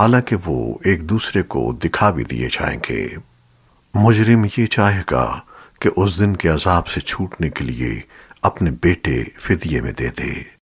حالانکہ وہ ایک دوسرے کو دکھا بھی دیے جائیں گے۔ مجرم یہ چاہے گا کہ اس دن کے عذاب سے چھوٹنے کے لیے اپنے بیٹے فدیے میں دے دے۔